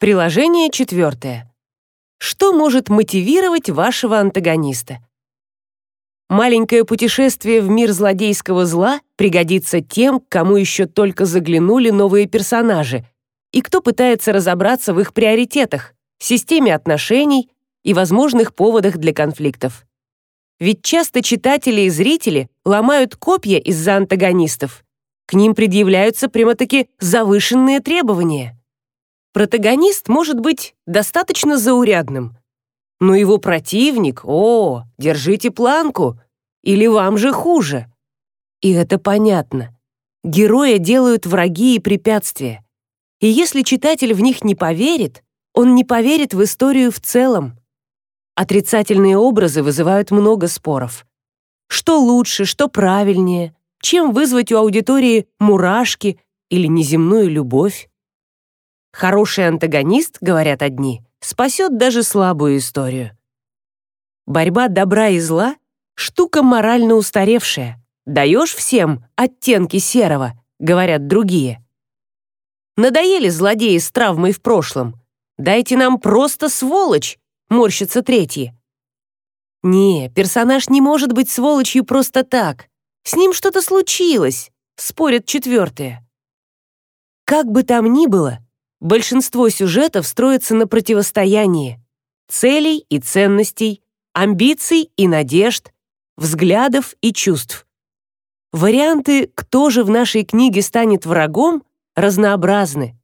Приложение четвертое. Что может мотивировать вашего антагониста? Маленькое путешествие в мир злодейского зла пригодится тем, кому еще только заглянули новые персонажи, и кто пытается разобраться в их приоритетах, системе отношений и возможных поводах для конфликтов. Ведь часто читатели и зрители ломают копья из-за антагонистов. К ним предъявляются прямо-таки завышенные требования. Протагонист может быть достаточно заурядным, но его противник, о, держите планку, или вам же хуже. И это понятно. Героя делают враги и препятствия. И если читатель в них не поверит, он не поверит в историю в целом. Отрицательные образы вызывают много споров. Что лучше, что правильнее, чем вызвать у аудитории мурашки или неземную любовь? Хороший антагонист, говорят одни, спасет даже слабую историю. Борьба добра и зла — штука морально устаревшая. Даешь всем оттенки серого, говорят другие. Надоели злодеи с травмой в прошлом. Дайте нам просто сволочь, морщится третий. Не, персонаж не может быть сволочью просто так. С ним что-то случилось, спорят четвертые. Как бы там ни было, большинство сюжетов строится на противостоянии целей и ценностей, амбиций и надежд, взглядов и чувств. Варианты, кто же в нашей книге станет врагом, разнообразны.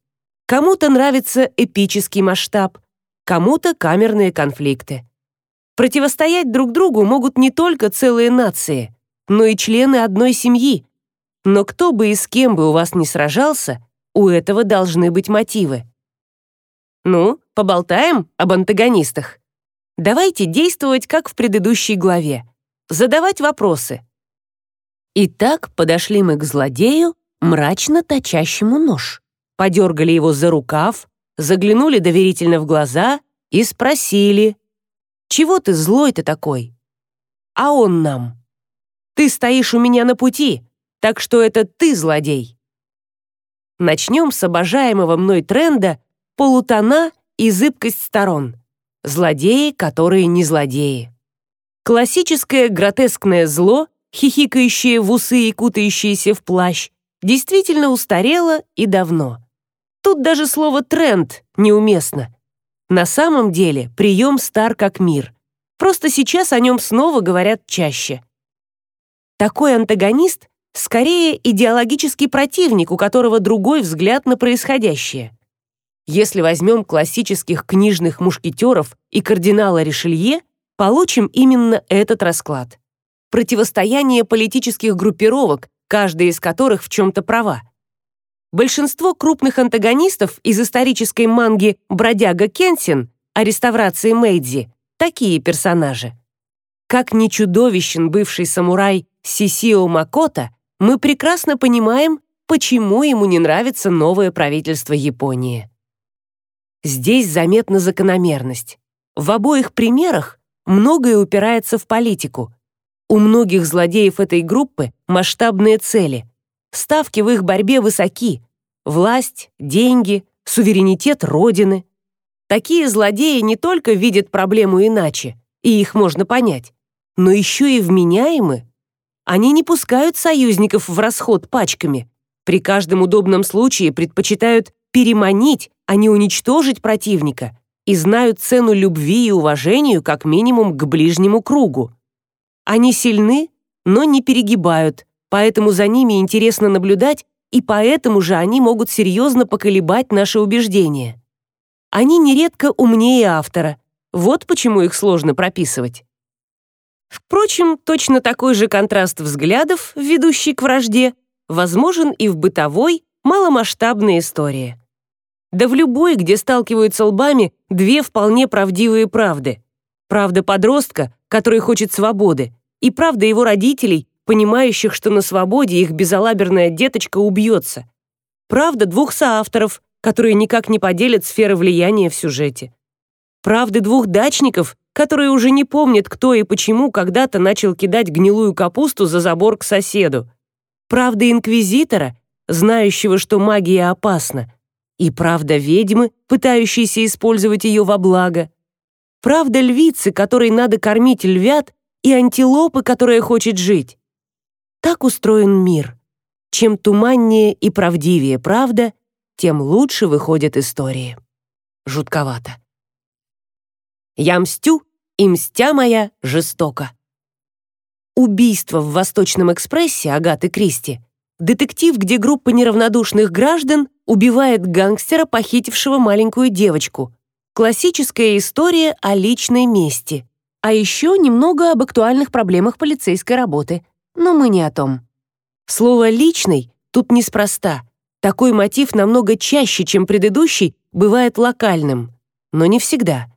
Кому-то нравится эпический масштаб, кому-то камерные конфликты. Противостоять друг другу могут не только целые нации, но и члены одной семьи. Но кто бы и с кем бы у вас не сражался, у этого должны быть мотивы. Ну, поболтаем об антагонистах. Давайте действовать как в предыдущей главе. Задавать вопросы. Итак, подошли мы к злодею, мрачно точащему нож. Подергали его за рукав, заглянули доверительно в глаза и спросили, «Чего ты злой-то такой?» А он нам, «Ты стоишь у меня на пути, так что это ты злодей». Начнем с обожаемого мной тренда полутона и зыбкость сторон. Злодеи, которые не злодеи. Классическое гротескное зло, хихикающее в усы и кутающееся в плащ, действительно устарело и давно. Тут даже слово «тренд» неуместно. На самом деле прием стар как мир. Просто сейчас о нем снова говорят чаще. Такой антагонист скорее идеологический противник, у которого другой взгляд на происходящее. Если возьмем классических книжных мушкетеров и кардинала Ришелье, получим именно этот расклад. Противостояние политических группировок, каждая из которых в чем-то права. Большинство крупных антагонистов из исторической манги «Бродяга Кенсин» о реставрации Мэйдзи такие персонажи. Как ни чудовищен бывший самурай Сисио Макото, мы прекрасно понимаем, почему ему не нравится новое правительство Японии. Здесь заметна закономерность. В обоих примерах многое упирается в политику. У многих злодеев этой группы масштабные цели. Ставки в их борьбе высоки, власть, деньги, суверенитет Родины. Такие злодеи не только видят проблему иначе, и их можно понять, но еще и вменяемы. Они не пускают союзников в расход пачками. При каждом удобном случае предпочитают переманить, а не уничтожить противника и знают цену любви и уважению как минимум к ближнему кругу. Они сильны, но не перегибают, поэтому за ними интересно наблюдать и поэтому же они могут серьезно поколебать наши убеждения. Они нередко умнее автора. Вот почему их сложно прописывать. Впрочем, точно такой же контраст взглядов, ведущий к вражде, возможен и в бытовой, маломасштабной истории. Да в любой, где сталкиваются лбами две вполне правдивые правды. Правда подростка, который хочет свободы, и правда его родителей, понимающих, что на свободе их безалаберная деточка убьется. Правда двух соавторов, которые никак не поделят сферы влияния в сюжете. Правды двух дачников, которые уже не помнят, кто и почему когда-то начал кидать гнилую капусту за забор к соседу. Правды инквизитора, знающего, что магия опасна. и правда ведьмы, пытающейся использовать ее во благо, правда львицы, которой надо кормить львят, и антилопы, которая хочет жить. Так устроен мир. Чем туманнее и правдивее правда, тем лучше выходят истории. Жутковато. Я мстю, и мстя моя жестока. Убийство в Восточном экспрессе Агаты Кристи детектив, где группа неравнодушных граждан убивает гангстера, похитившего маленькую девочку. Классическая история о личной мести. А еще немного об актуальных проблемах полицейской работы. Но мы не о том. Слово «личный» тут неспроста. Такой мотив намного чаще, чем предыдущий, бывает локальным. Но не всегда.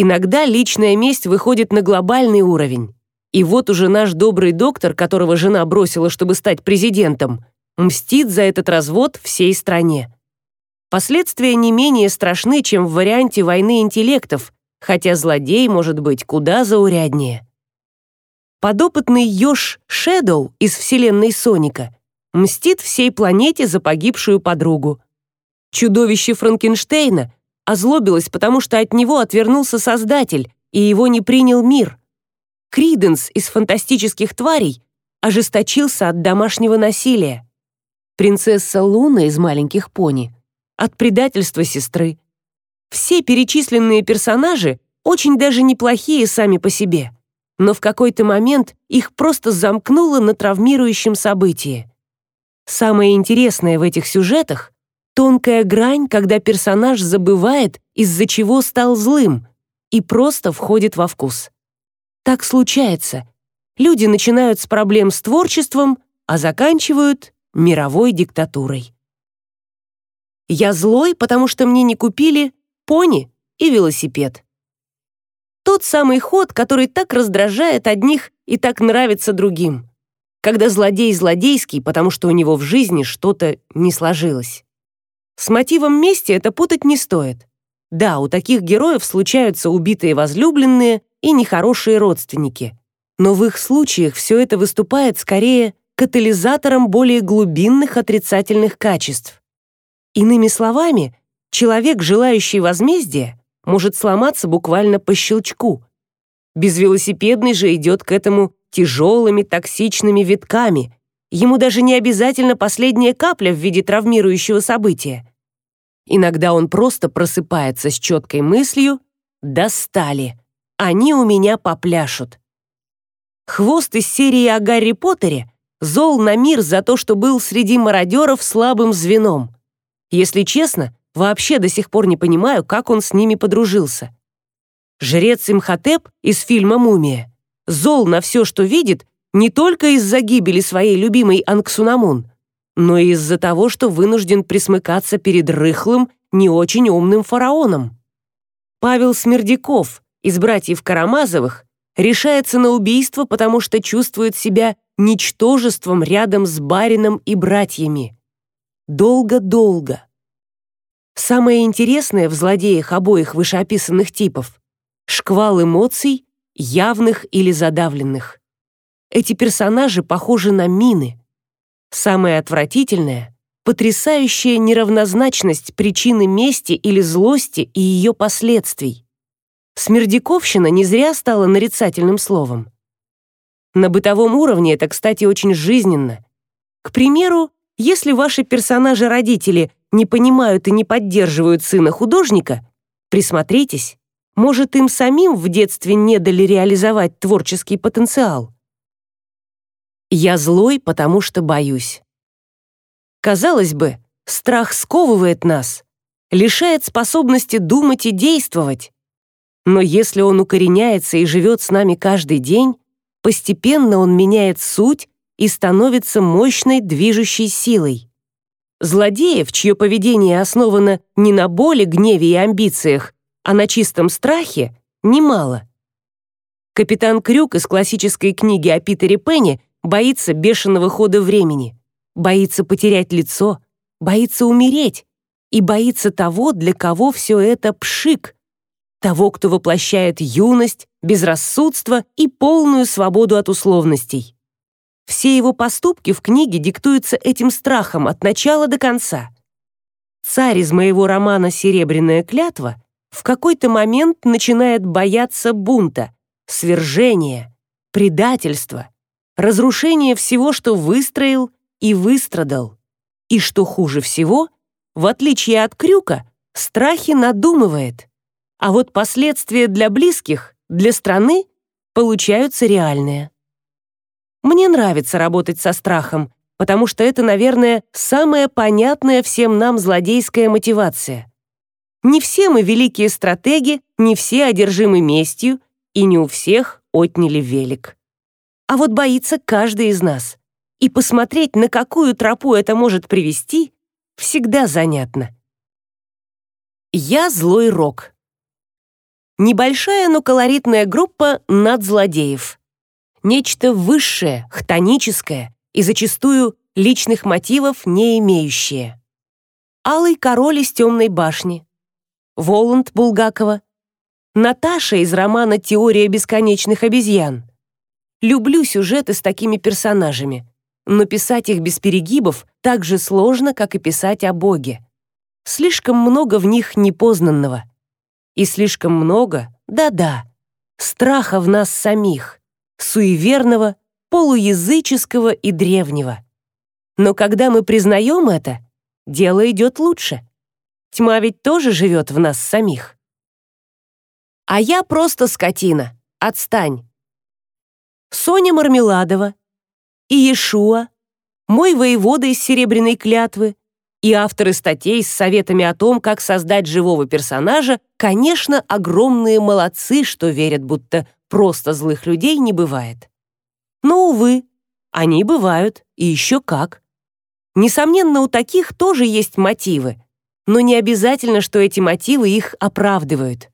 Иногда личная месть выходит на глобальный уровень. И вот уже наш добрый доктор, которого жена бросила, чтобы стать президентом, мстит за этот развод всей стране. Последствия не менее страшны, чем в варианте войны интеллектов, хотя злодей может быть куда зауряднее. Подопытный Ёж Шэдоу из вселенной Соника мстит всей планете за погибшую подругу. Чудовище Франкенштейна озлобилось, потому что от него отвернулся Создатель, и его не принял мир. Криденс из фантастических тварей ожесточился от домашнего насилия. Принцесса Луна из маленьких пони от предательства сестры. Все перечисленные персонажи очень даже неплохие сами по себе, но в какой-то момент их просто замкнуло на травмирующем событии. Самое интересное в этих сюжетах тонкая грань, когда персонаж забывает, из-за чего стал злым, и просто входит во вкус. Так случается. Люди начинают с проблем с творчеством, а заканчивают мировой диктатурой. Я злой, потому что мне не купили пони и велосипед. Тот самый ход, который так раздражает одних и так нравится другим. Когда злодей злодейский, потому что у него в жизни что-то не сложилось. С мотивом мести это путать не стоит. Да, у таких героев случаются убитые возлюбленные и нехорошие родственники. Но в их случаях все это выступает скорее катализатором более глубинных отрицательных качеств. Иными словами, человек, желающий возмездия, может сломаться буквально по щелчку. Безвелосипедный же идет к этому тяжелыми токсичными витками. Ему даже не обязательно последняя капля в виде травмирующего события. Иногда он просто просыпается с четкой мыслью «достали». Они у меня попляшут. Хвост из серии о Гарри Поттере зол на мир за то, что был среди мародеров слабым звеном. Если честно, вообще до сих пор не понимаю, как он с ними подружился. Жрец Имхотеп из фильма «Мумия» зол на все, что видит, не только из-за гибели своей любимой Анксунамун, но и из-за того, что вынужден присмыкаться перед рыхлым, не очень умным фараоном. Павел Смердяков из братьев Карамазовых решается на убийство, потому что чувствует себя ничтожеством рядом с барином и братьями. Долго-долго. Самое интересное в злодеях обоих вышеописанных типов — шквал эмоций, явных или задавленных. Эти персонажи похожи на мины. Самое отвратительное — потрясающая неравнозначность причины мести или злости и ее последствий. Смердяковщина не зря стала нарицательным словом. На бытовом уровне это, кстати, очень жизненно. К примеру, если ваши персонажи-родители не понимают и не поддерживают сына художника, присмотритесь, может, им самим в детстве не дали реализовать творческий потенциал. Я злой, потому что боюсь. Казалось бы, страх сковывает нас, лишает способности думать и действовать. Но если он укореняется и живет с нами каждый день, постепенно он меняет суть и становится мощной движущей силой. Злодеев, чье поведение основано не на боли, гневе и амбициях, а на чистом страхе, немало. Капитан Крюк из классической книги о Питере Пенне боится бешеного хода времени, боится потерять лицо, боится умереть и боится того, для кого все это пшик, того, кто воплощает юность, безрассудство и полную свободу от условностей. Все его поступки в книге диктуются этим страхом от начала до конца. царь из моего романа «Серебряная клятва» в какой-то момент начинает бояться бунта, свержения, предательства, разрушения всего, что выстроил и выстрадал. И что хуже всего, в отличие от Крюка, страхи надумывает. А вот последствия для близких, для страны получаются реальные. Мне нравится работать со страхом, потому что это, наверное, самая понятная всем нам злодейская мотивация. Не все мы великие стратеги, не все одержимы местью, и не у всех отняли велик. А вот боится каждый из нас. И посмотреть, на какую тропу это может привести, всегда занятно. Я злой рок. Небольшая, но колоритная группа надзлодеев. Нечто высшее, хтоническое и зачастую личных мотивов не имеющее. Алый король из темной башни. Воланд Булгакова. Наташа из романа «Теория бесконечных обезьян». Люблю сюжеты с такими персонажами, но писать их без перегибов так же сложно, как и писать о Боге. Слишком много в них непознанного. И слишком много, да-да, страха в нас самих, суеверного, полуязыческого и древнего. Но когда мы признаем это, дело идет лучше. Тьма ведь тоже живет в нас самих. А я просто скотина. Отстань. Соня Мармеладова и Иешуа, мой воевода из Серебряной клятвы и авторы статей с советами о том, как создать живого персонажа, конечно, огромные молодцы, что верят, будто просто злых людей не бывает. Но, увы, они бывают, и еще как. Несомненно, у таких тоже есть мотивы, но не обязательно, что эти мотивы их оправдывают.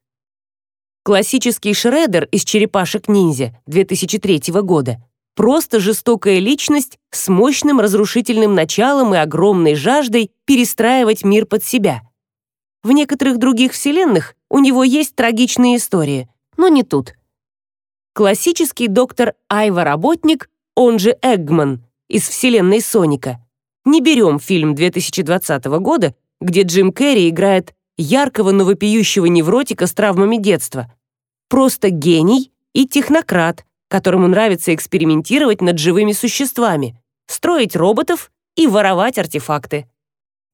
Классический Шредер из «Черепашек-ниндзя» 2003 года просто жестокая личность с мощным разрушительным началом и огромной жаждой перестраивать мир под себя. В некоторых других вселенных у него есть трагичные истории, но не тут. Классический доктор Айва Работник, он же Эггман, из вселенной Соника. Не берем фильм 2020 года, где Джим Керри играет яркого, но вопиющего невротика с травмами детства. Просто гений и технократ, которому нравится экспериментировать над живыми существами, строить роботов и воровать артефакты.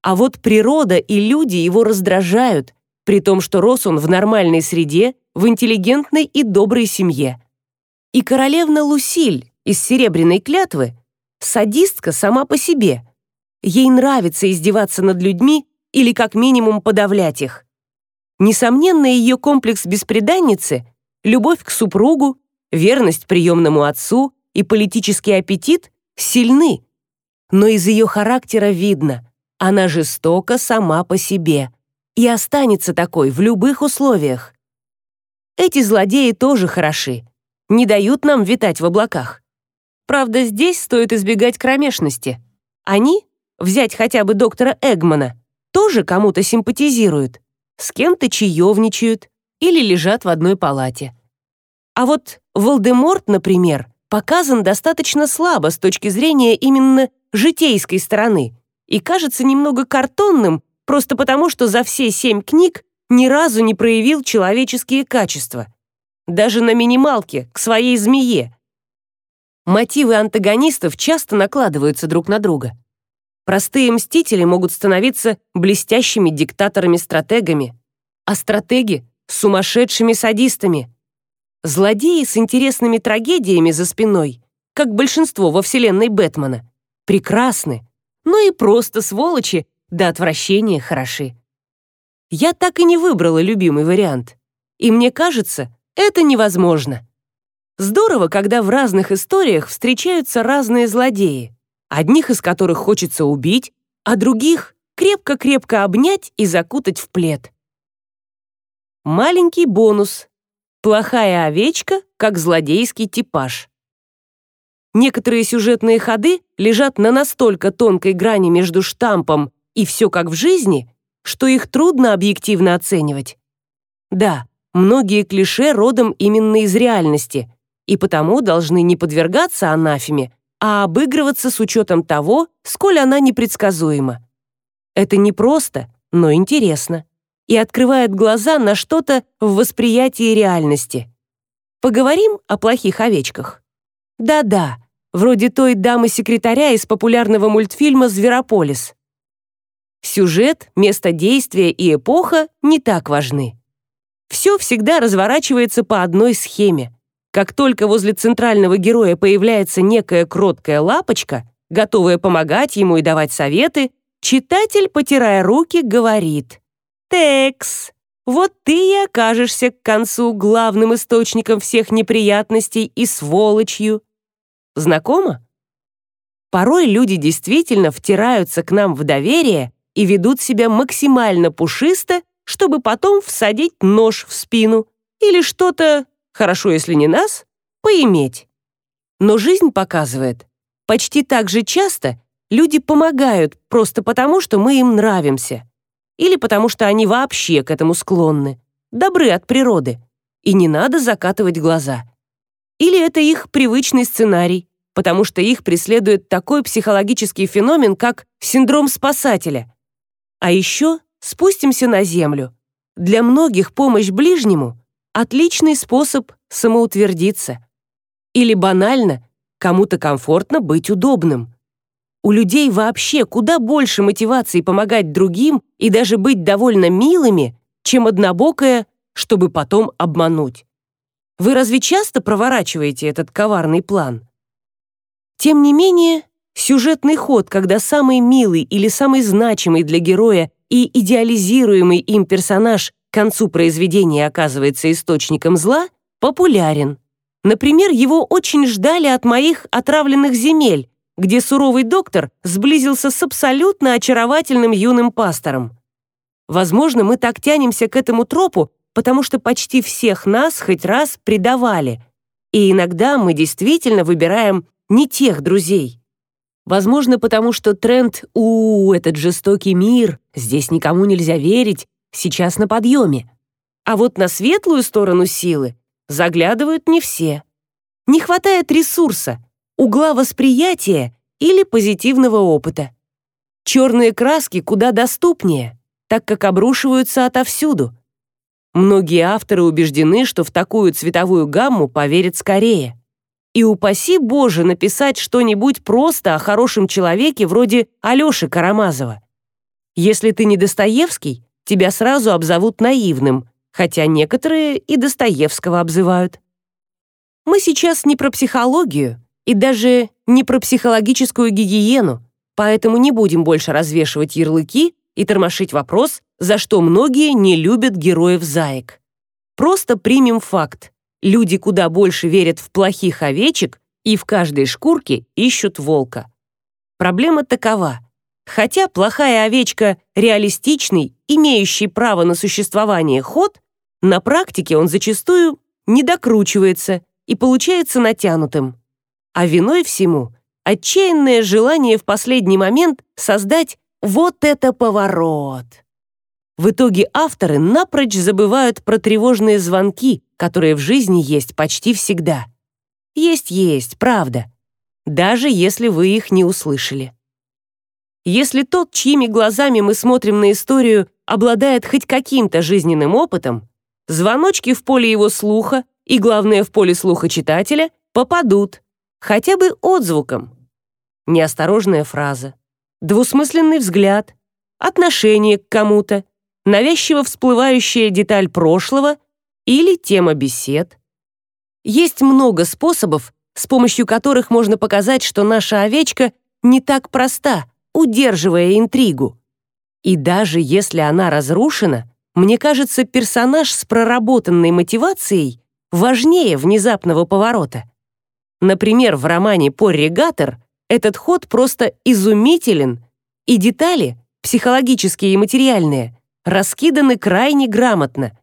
А вот природа и люди его раздражают, при том, что рос он в нормальной среде, в интеллигентной и доброй семье. И королевна Лусиль из «Серебряной клятвы» садистка сама по себе. Ей нравится издеваться над людьми или как минимум подавлять их. Несомненно, ее комплекс беспреданницы, любовь к супругу верность приемному отцу и политический аппетит сильны. Но из ее характера видно, она жестока сама по себе и останется такой в любых условиях. Эти злодеи тоже хороши, не дают нам витать в облаках. Правда, здесь стоит избегать кромешности. Они, взять хотя бы доктора Эгмана, тоже кому-то симпатизируют, с кем-то чаевничают или лежат в одной палате. А вот Волдеморт, например, показан достаточно слабо с точки зрения именно житейской стороны и кажется немного картонным просто потому, что за все семь книг ни разу не проявил человеческие качества. Даже на минималке, к своей змее. Мотивы антагонистов часто накладываются друг на друга. Простые мстители могут становиться блестящими диктаторами-стратегами, а стратеги — сумасшедшими садистами. Злодеи с интересными трагедиями за спиной, как большинство во вселенной Бэтмена, прекрасны, но и просто сволочи до отвращения хороши. Я так и не выбрала любимый вариант. И мне кажется, это невозможно. Здорово, когда в разных историях встречаются разные злодеи, одних из которых хочется убить, а других крепко-крепко обнять и закутать в плед. Маленький бонус Плохая овечка как злодейский типаж. Некоторые сюжетные ходы лежат на настолько тонкой грани между штампом и все как в жизни, что их трудно объективно оценивать. Да, многие клише родом именно из реальности, и потому должны не подвергаться анафеме, а обыгрываться с учетом того, сколь она непредсказуема. Это непросто, но интересно и открывает глаза на что-то в восприятии реальности. Поговорим о плохих овечках. Да-да, вроде той дамы-секретаря из популярного мультфильма «Зверополис». Сюжет, место действия и эпоха не так важны. Все всегда разворачивается по одной схеме. Как только возле центрального героя появляется некая кроткая лапочка, готовая помогать ему и давать советы, читатель, потирая руки, говорит «Текс, вот ты и окажешься к концу главным источником всех неприятностей и сволочью». Знакомо? Порой люди действительно втираются к нам в доверие и ведут себя максимально пушисто, чтобы потом всадить нож в спину или что-то, хорошо, если не нас, поиметь. Но жизнь показывает, почти так же часто люди помогают просто потому, что мы им нравимся. Или потому что они вообще к этому склонны, добры от природы, и не надо закатывать глаза. Или это их привычный сценарий, потому что их преследует такой психологический феномен, как синдром спасателя. А еще спустимся на землю. Для многих помощь ближнему — отличный способ самоутвердиться. Или банально, кому-то комфортно быть удобным. У людей вообще куда больше мотивации помогать другим и даже быть довольно милыми, чем однобокое, чтобы потом обмануть. Вы разве часто проворачиваете этот коварный план? Тем не менее, сюжетный ход, когда самый милый или самый значимый для героя и идеализируемый им персонаж к концу произведения оказывается источником зла, популярен. Например, его очень ждали от моих отравленных земель, где суровый доктор сблизился с абсолютно очаровательным юным пастором. Возможно, мы так тянемся к этому тропу, потому что почти всех нас хоть раз предавали. И иногда мы действительно выбираем не тех друзей. Возможно, потому что тренд «У, этот жестокий мир, здесь никому нельзя верить» сейчас на подъеме. А вот на светлую сторону силы заглядывают не все. Не хватает ресурса, угла восприятия или позитивного опыта. Черные краски куда доступнее, так как обрушиваются отовсюду. Многие авторы убеждены, что в такую цветовую гамму поверят скорее. И упаси Боже написать что-нибудь просто о хорошем человеке вроде Алёши Карамазова. Если ты не Достоевский, тебя сразу обзовут наивным, хотя некоторые и Достоевского обзывают. Мы сейчас не про психологию и даже не про психологическую гигиену, поэтому не будем больше развешивать ярлыки и тормошить вопрос, за что многие не любят героев заек. Просто примем факт. Люди куда больше верят в плохих овечек и в каждой шкурке ищут волка. Проблема такова. Хотя плохая овечка — реалистичный, имеющий право на существование ход, на практике он зачастую не докручивается и получается натянутым. А виной всему — отчаянное желание в последний момент создать вот это поворот. В итоге авторы напрочь забывают про тревожные звонки, которые в жизни есть почти всегда. Есть-есть, правда. Даже если вы их не услышали. Если тот, чьими глазами мы смотрим на историю, обладает хоть каким-то жизненным опытом, звоночки в поле его слуха и, главное, в поле слуха читателя попадут, хотя бы отзвуком. Неосторожная фраза, двусмысленный взгляд, отношение к кому-то, навязчиво всплывающая деталь прошлого или тема бесед. Есть много способов, с помощью которых можно показать, что наша овечка не так проста, удерживая интригу. И даже если она разрушена, мне кажется, персонаж с проработанной мотивацией важнее внезапного поворота. Например, в романе «Порригатор» этот ход просто изумителен, и детали, психологические и материальные, раскиданы крайне грамотно.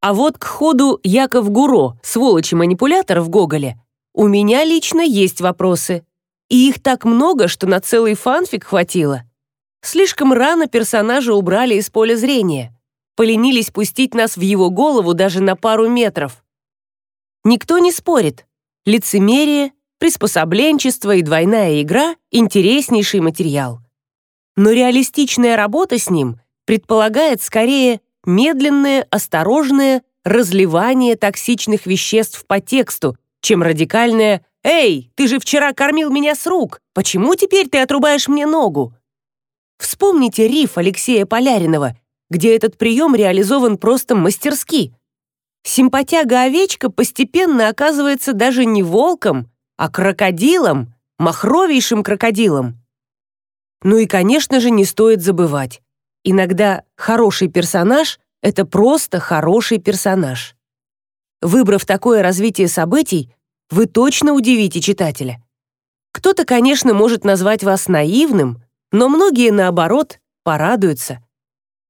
А вот к ходу Яков Гуро, сволочи-манипулятор в Гоголе, у меня лично есть вопросы. И их так много, что на целый фанфик хватило. Слишком рано персонажа убрали из поля зрения. Поленились пустить нас в его голову даже на пару метров. Никто не спорит. Лицемерие, приспособленчество и двойная игра — интереснейший материал. Но реалистичная работа с ним предполагает скорее медленное, осторожное разливание токсичных веществ по тексту, чем радикальное «Эй, ты же вчера кормил меня с рук! Почему теперь ты отрубаешь мне ногу?» Вспомните риф Алексея Поляринова, где этот прием реализован просто мастерски. Симпатяга-овечка постепенно оказывается даже не волком, а крокодилом, махровейшим крокодилом. Ну и, конечно же, не стоит забывать. Иногда хороший персонаж — это просто хороший персонаж. Выбрав такое развитие событий, вы точно удивите читателя. Кто-то, конечно, может назвать вас наивным, но многие, наоборот, порадуются.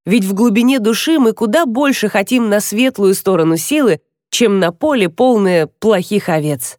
Ведь в глубине души мы куда больше хотим на светлую сторону силы, чем на поле, полное плохих овец.